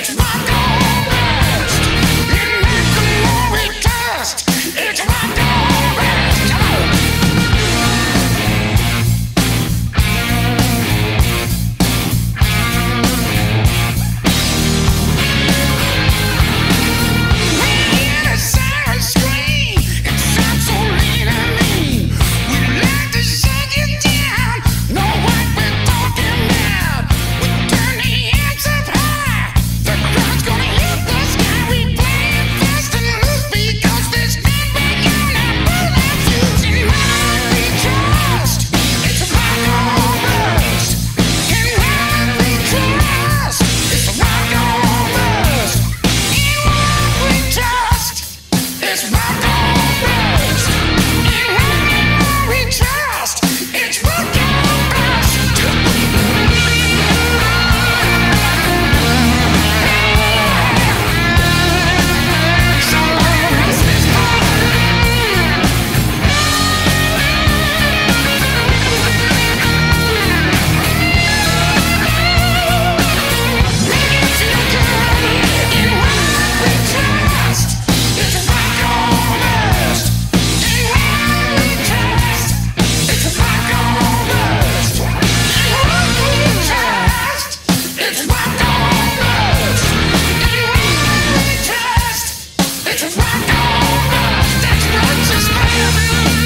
It's my day. That's not just my